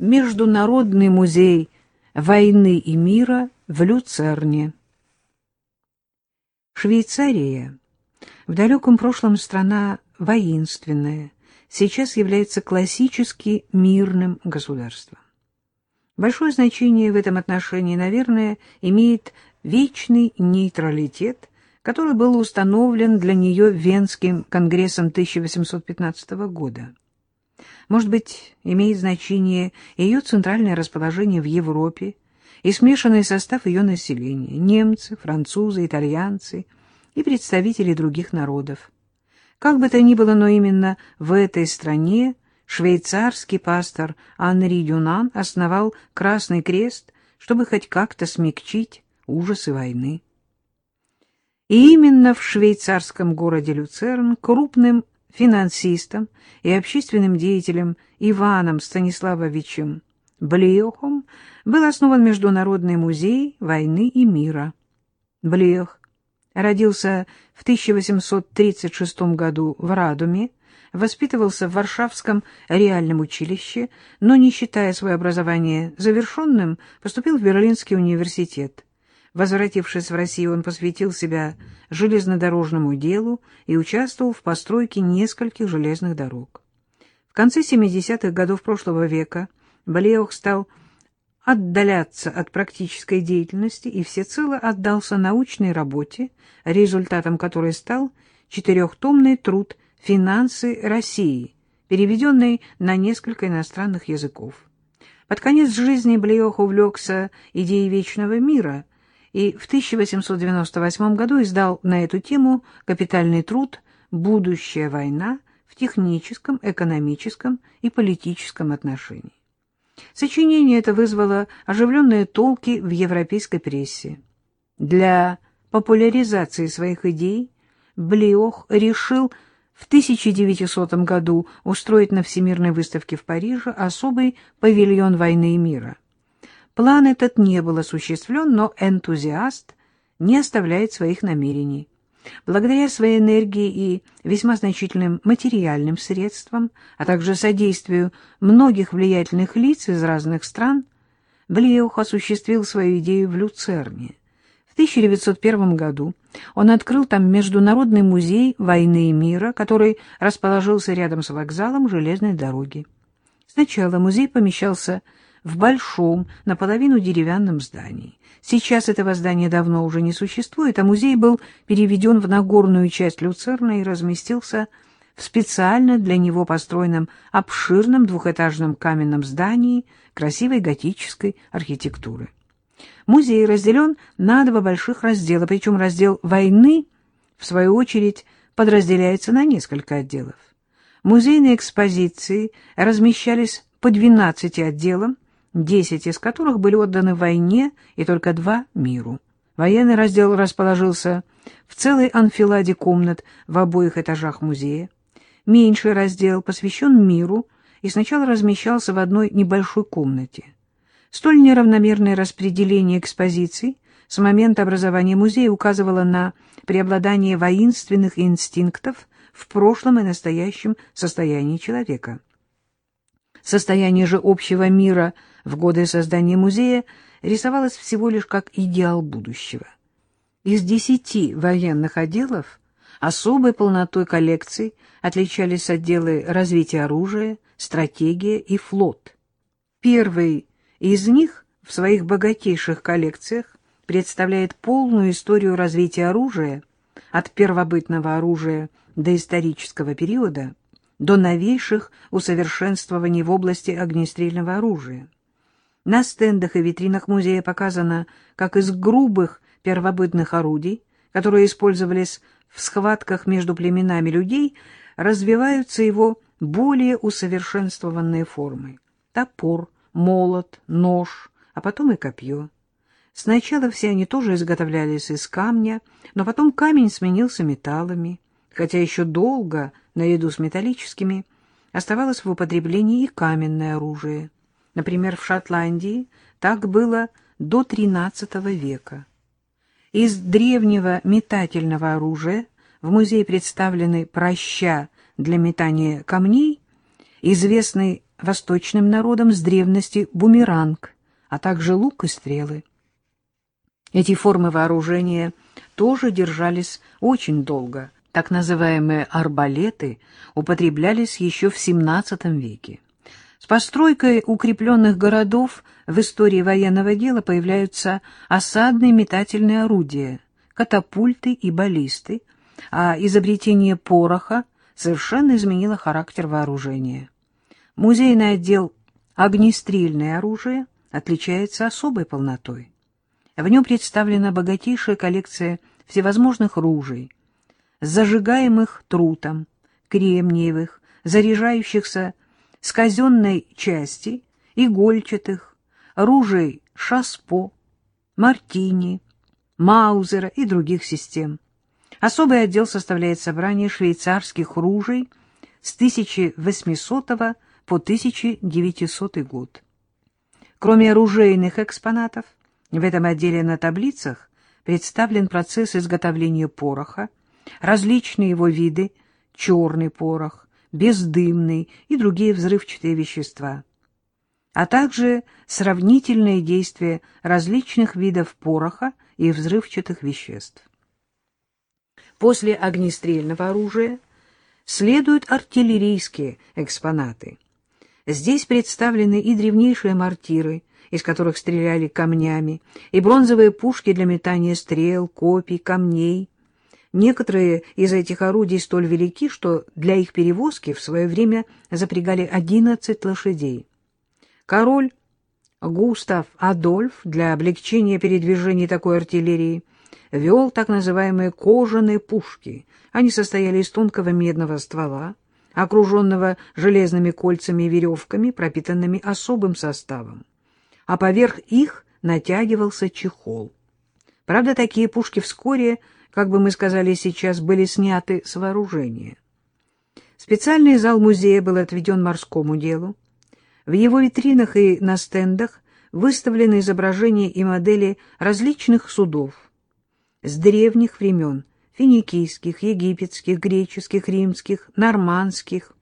Международный музей войны и мира в Люцерне. Швейцария, в далеком прошлом страна воинственная, сейчас является классически мирным государством. Большое значение в этом отношении, наверное, имеет вечный нейтралитет, который был установлен для нее Венским конгрессом 1815 года. Может быть, имеет значение ее центральное расположение в Европе и смешанный состав ее населения – немцы, французы, итальянцы и представители других народов. Как бы то ни было, но именно в этой стране швейцарский пастор Анри Дюнан основал Красный Крест, чтобы хоть как-то смягчить ужасы войны. И именно в швейцарском городе Люцерн крупным финансистом и общественным деятелем Иваном Станиславовичем Блеохом был основан Международный музей войны и мира. Блех родился в 1836 году в Радуме, воспитывался в Варшавском реальном училище, но, не считая свое образование завершенным, поступил в Берлинский университет. Возвратившись в Россию, он посвятил себя железнодорожному делу и участвовал в постройке нескольких железных дорог. В конце 70-х годов прошлого века Балеох стал отдаляться от практической деятельности и всецело отдался научной работе, результатом которой стал четырехтомный труд «Финансы России», переведенный на несколько иностранных языков. Под конец жизни Блеох увлекся идеей вечного мира – и в 1898 году издал на эту тему капитальный труд «Будущая война в техническом, экономическом и политическом отношении». Сочинение это вызвало оживленные толки в европейской прессе. Для популяризации своих идей Блиох решил в 1900 году устроить на Всемирной выставке в Париже особый павильон войны и мира – План этот не был осуществлен, но энтузиаст не оставляет своих намерений. Благодаря своей энергии и весьма значительным материальным средствам, а также содействию многих влиятельных лиц из разных стран, Блеух осуществил свою идею в Люцерне. В 1901 году он открыл там Международный музей войны и мира, который расположился рядом с вокзалом железной дороги. Сначала музей помещался в большом, наполовину деревянном здании. Сейчас этого здания давно уже не существует, а музей был переведен в Нагорную часть Люцерна и разместился в специально для него построенном обширном двухэтажном каменном здании красивой готической архитектуры. Музей разделен на два больших раздела, причем раздел войны, в свою очередь, подразделяется на несколько отделов. Музейные экспозиции размещались по 12 отделам, десять из которых были отданы войне и только два — миру. Военный раздел расположился в целой анфиладе комнат в обоих этажах музея. Меньший раздел посвящен миру и сначала размещался в одной небольшой комнате. Столь неравномерное распределение экспозиций с момента образования музея указывало на преобладание воинственных инстинктов в прошлом и настоящем состоянии человека. Состояние же общего мира в годы создания музея рисовалось всего лишь как идеал будущего. Из десяти военных отделов особой полнотой коллекций отличались отделы развития оружия, стратегия и флот. Первый из них в своих богатейших коллекциях представляет полную историю развития оружия от первобытного оружия до исторического периода – до новейших усовершенствований в области огнестрельного оружия. На стендах и витринах музея показано, как из грубых первобытных орудий, которые использовались в схватках между племенами людей, развиваются его более усовершенствованные формы. Топор, молот, нож, а потом и копье. Сначала все они тоже изготовлялись из камня, но потом камень сменился металлами, хотя еще долго наряду с металлическими, оставалось в употреблении и каменное оружие. Например, в Шотландии так было до XIII века. Из древнего метательного оружия в музее представлены проща для метания камней, известный восточным народам с древности бумеранг, а также лук и стрелы. Эти формы вооружения тоже держались очень долго. Так называемые арбалеты употреблялись еще в XVII веке. С постройкой укрепленных городов в истории военного дела появляются осадные метательные орудия, катапульты и баллисты, а изобретение пороха совершенно изменило характер вооружения. Музейный отдел «Огнестрельное оружие» отличается особой полнотой. В нем представлена богатейшая коллекция всевозможных ружей, зажигаемых трутом, кремниевых, заряжающихся с казенной части, игольчатых, ружей шаспо, мартини, маузера и других систем. Особый отдел составляет собрание швейцарских ружей с 1800 по 1900 год. Кроме оружейных экспонатов, в этом отделе на таблицах представлен процесс изготовления пороха, различные его виды, черный порох, бездымный и другие взрывчатые вещества, а также сравнительные действия различных видов пороха и взрывчатых веществ. После огнестрельного оружия следуют артиллерийские экспонаты. Здесь представлены и древнейшие мортиры, из которых стреляли камнями, и бронзовые пушки для метания стрел, копий, камней. Некоторые из этих орудий столь велики, что для их перевозки в свое время запрягали 11 лошадей. Король Густав Адольф для облегчения передвижения такой артиллерии вел так называемые кожаные пушки. Они состояли из тонкого медного ствола, окруженного железными кольцами и веревками, пропитанными особым составом а поверх их натягивался чехол. Правда, такие пушки вскоре, как бы мы сказали сейчас, были сняты с вооружения. Специальный зал музея был отведен морскому делу. В его витринах и на стендах выставлены изображения и модели различных судов с древних времен – финикийских, египетских, греческих, римских, нормандских.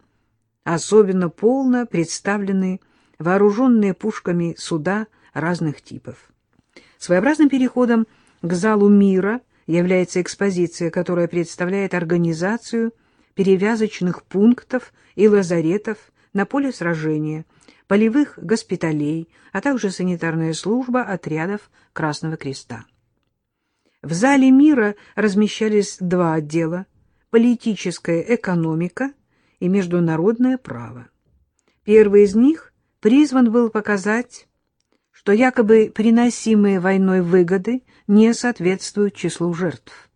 Особенно полно представлены вооруженные пушками суда разных типов. Своеобразным переходом к залу мира является экспозиция, которая представляет организацию перевязочных пунктов и лазаретов на поле сражения, полевых госпиталей, а также санитарная служба отрядов Красного Креста. В зале мира размещались два отдела – политическая экономика и международное право. Первый из них призван был показать, что якобы приносимые войной выгоды не соответствуют числу жертв.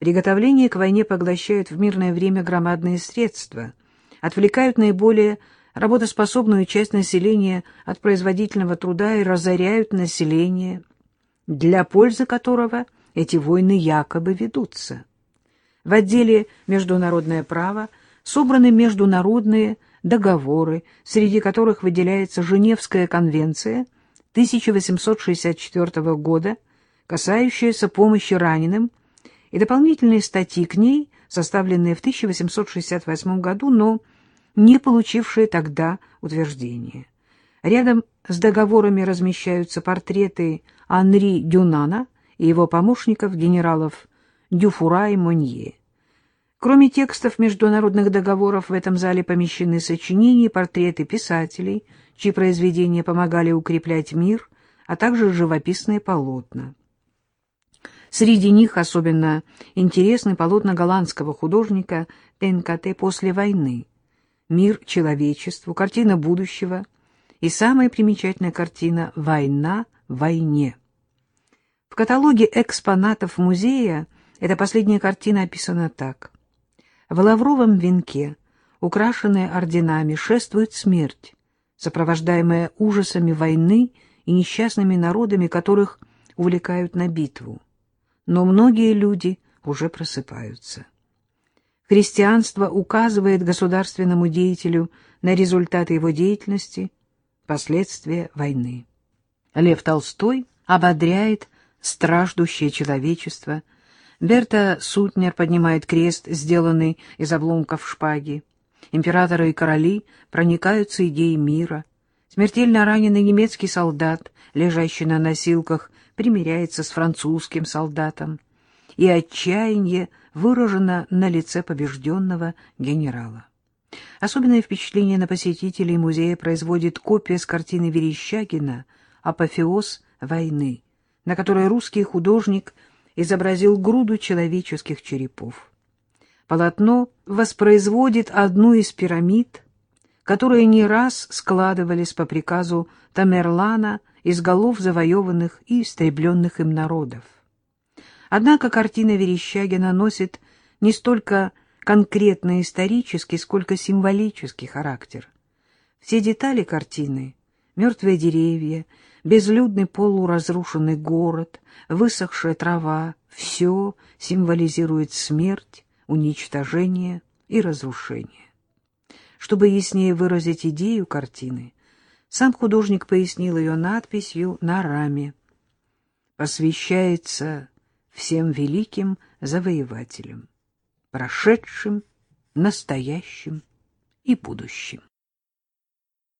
Приготовление к войне поглощают в мирное время громадные средства, отвлекают наиболее работоспособную часть населения от производительного труда и разоряют население, для пользы которого эти войны якобы ведутся. В отделе «Международное право» собраны международные договоры, среди которых выделяется Женевская конвенция 1864 года, касающаяся помощи раненым, и дополнительные статьи к ней, составленные в 1868 году, но не получившие тогда утверждения. Рядом с договорами размещаются портреты Анри Дюнана и его помощников генералов Дюфура и Монье. Кроме текстов международных договоров в этом зале помещены сочинения и портреты писателей, чьи произведения помогали укреплять мир, а также живописные полотна. Среди них особенно интересны полотна голландского художника НКТ после войны, «Мир человечеству», картина будущего и самая примечательная картина «Война в войне». В каталоге экспонатов музея эта последняя картина описана так. В лавровом венке, украшенная орденами, шествует смерть, сопровождаемая ужасами войны и несчастными народами, которых увлекают на битву. Но многие люди уже просыпаются. Христианство указывает государственному деятелю на результаты его деятельности, последствия войны. Лев Толстой ободряет страждущее человечество, Берта Сутнер поднимает крест, сделанный из обломков шпаги. Императоры и короли проникаются идеей мира. Смертельно раненый немецкий солдат, лежащий на носилках, примиряется с французским солдатом. И отчаяние выражено на лице побежденного генерала. Особенное впечатление на посетителей музея производит копия с картины Верещагина «Апофеоз войны», на которой русский художник изобразил груду человеческих черепов. Полотно воспроизводит одну из пирамид, которые не раз складывались по приказу Тамерлана из голов завоеванных и истребленных им народов. Однако картина Верещагина носит не столько конкретно исторический, сколько символический характер. Все детали картины — мертвые деревья, безлюдный полуразрушенный город, высохшая трава — все символизирует смерть, уничтожение и разрушение. Чтобы яснее выразить идею картины, сам художник пояснил ее надписью на раме. Посвящается всем великим завоевателям, прошедшим, настоящим и будущим.